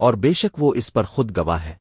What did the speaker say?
اور بے شک وہ اس پر خود گواہ ہے۔